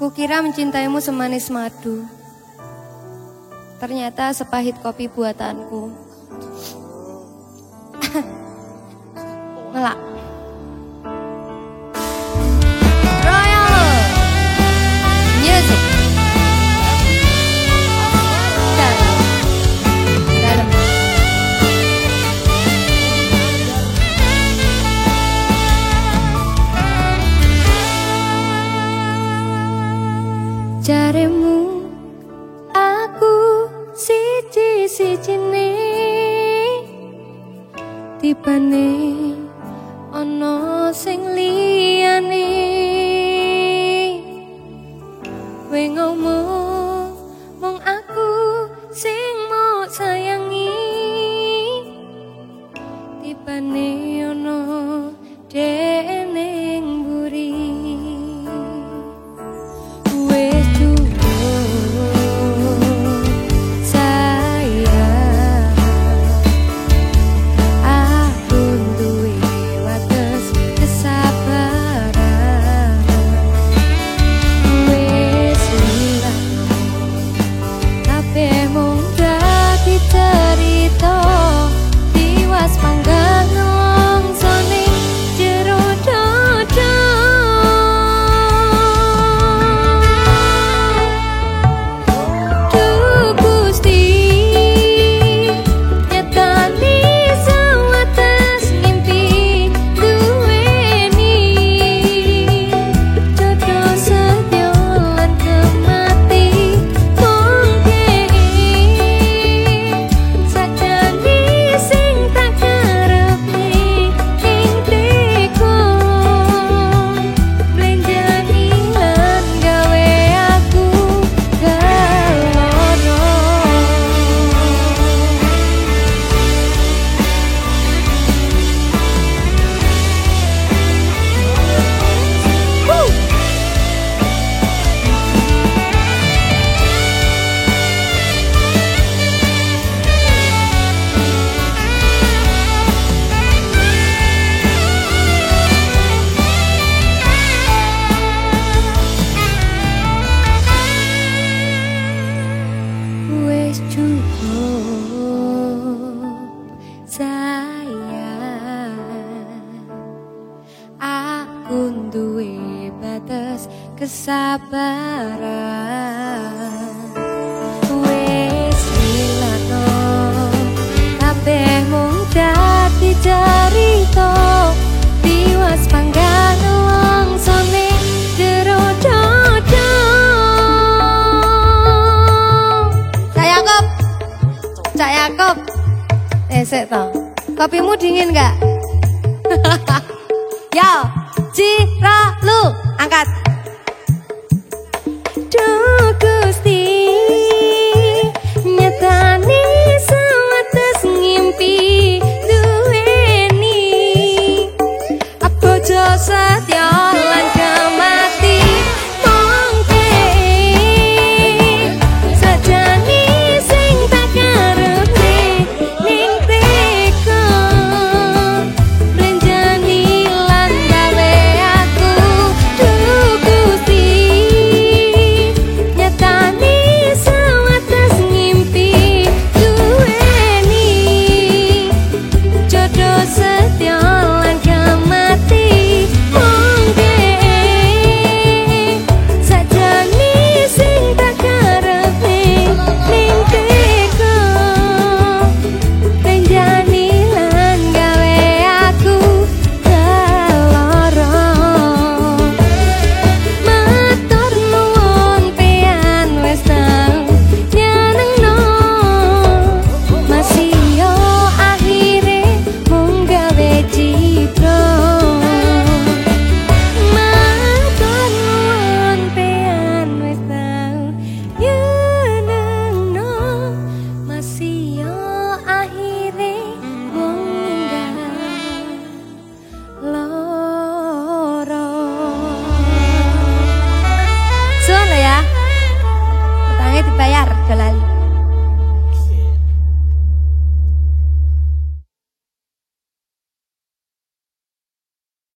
Kukira mencintaimu semanis madu, ternyata sepahit kopi buatanku. Melak. Jaremu aku siji sijine tibane ana sing liyane. Kowe ngomong mong aku sing mau sayangi. Tibane duwe batas kesabaran. Wis ilano kabeh mung dadi cerita tiwas panggan wong sone jero dodo Cak Yakob. Esek toh Kopimu dingin gak?